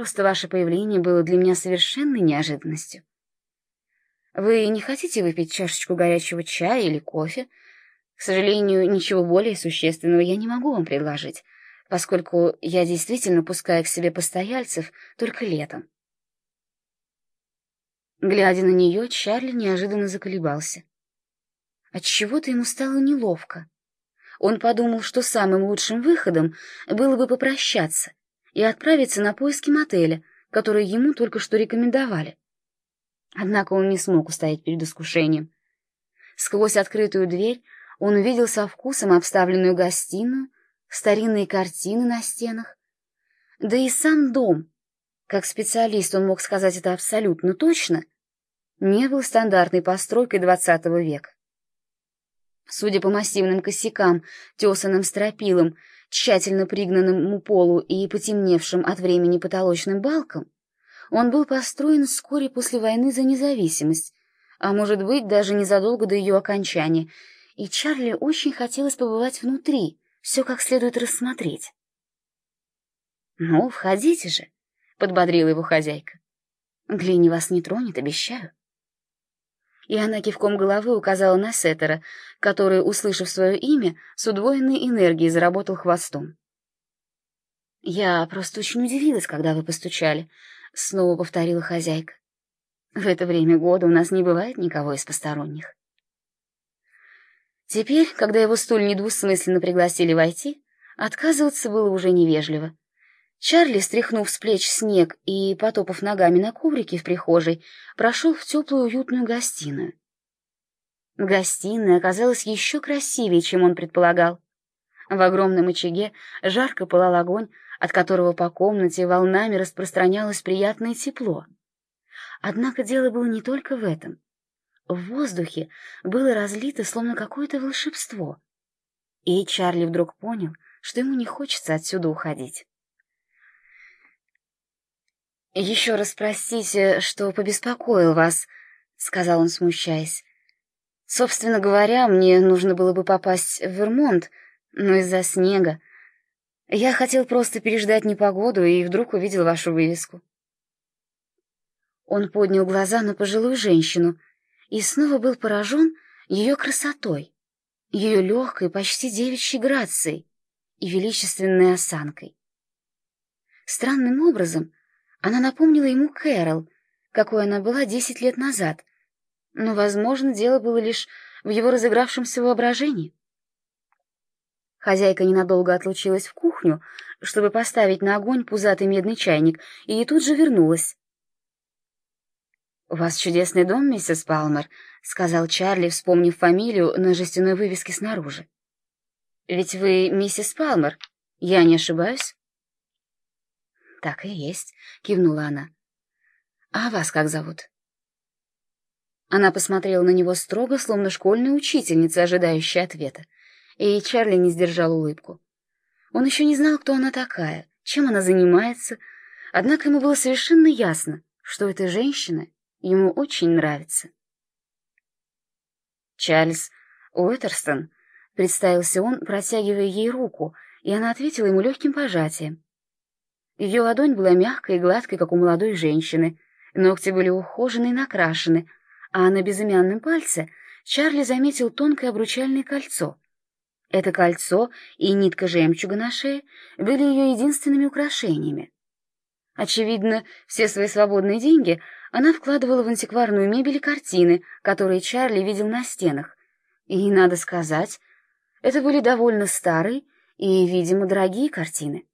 Просто ваше появление было для меня совершенной неожиданностью. Вы не хотите выпить чашечку горячего чая или кофе? К сожалению, ничего более существенного я не могу вам предложить, поскольку я действительно пускаю к себе постояльцев только летом. Глядя на нее, Чарли неожиданно заколебался. Отчего-то ему стало неловко. Он подумал, что самым лучшим выходом было бы попрощаться и отправиться на поиски мотеля, который ему только что рекомендовали. Однако он не смог устоять перед искушением. Сквозь открытую дверь он увидел со вкусом обставленную гостиную, старинные картины на стенах, да и сам дом, как специалист он мог сказать это абсолютно точно, не был стандартной постройкой XX века. Судя по массивным косякам, тесанным стропилам, тщательно пригнанному полу и потемневшим от времени потолочным балкам, он был построен вскоре после войны за независимость, а может быть, даже незадолго до ее окончания, и Чарли очень хотелось побывать внутри, все как следует рассмотреть. «Ну, входите же», — подбодрила его хозяйка. «Глини вас не тронет, обещаю» и она кивком головы указала на Сеттера, который, услышав свое имя, с удвоенной энергией заработал хвостом. «Я просто очень удивилась, когда вы постучали», — снова повторила хозяйка. «В это время года у нас не бывает никого из посторонних». Теперь, когда его столь недвусмысленно пригласили войти, отказываться было уже невежливо. Чарли, стряхнув с плеч снег и потопав ногами на коврике в прихожей, прошел в теплую уютную гостиную. Гостиная оказалась еще красивее, чем он предполагал. В огромном очаге жарко пылал огонь, от которого по комнате волнами распространялось приятное тепло. Однако дело было не только в этом. В воздухе было разлито словно какое-то волшебство. И Чарли вдруг понял, что ему не хочется отсюда уходить. «Еще раз простите, что побеспокоил вас», — сказал он, смущаясь. «Собственно говоря, мне нужно было бы попасть в Вермонт, но из-за снега. Я хотел просто переждать непогоду и вдруг увидел вашу вывеску». Он поднял глаза на пожилую женщину и снова был поражен ее красотой, ее легкой, почти девичьей грацией и величественной осанкой. Странным образом она напомнила ему Кэрол, какой она была десять лет назад, но, возможно, дело было лишь в его разыгравшемся воображении. Хозяйка ненадолго отлучилась в кухню, чтобы поставить на огонь пузатый медный чайник, и тут же вернулась. «У вас чудесный дом, миссис Палмер», — сказал Чарли, вспомнив фамилию на жестяной вывеске снаружи. «Ведь вы миссис Палмер, я не ошибаюсь?» «Так и есть», — кивнула она. «А вас как зовут?» Она посмотрела на него строго, словно школьная учительница, ожидающая ответа, и Чарли не сдержал улыбку. Он еще не знал, кто она такая, чем она занимается, однако ему было совершенно ясно, что эта женщина ему очень нравится. «Чарльз Уэтерстон», — представился он, протягивая ей руку, и она ответила ему легким пожатием. Ее ладонь была мягкой и гладкой, как у молодой женщины. Ногти были ухожены и накрашены, а на безымянном пальце Чарли заметил тонкое обручальное кольцо. Это кольцо и нитка жемчуга на шее были ее единственными украшениями. Очевидно, все свои свободные деньги она вкладывала в антикварную мебель и картины, которые Чарли видел на стенах. И, надо сказать, это были довольно старые и, видимо, дорогие картины.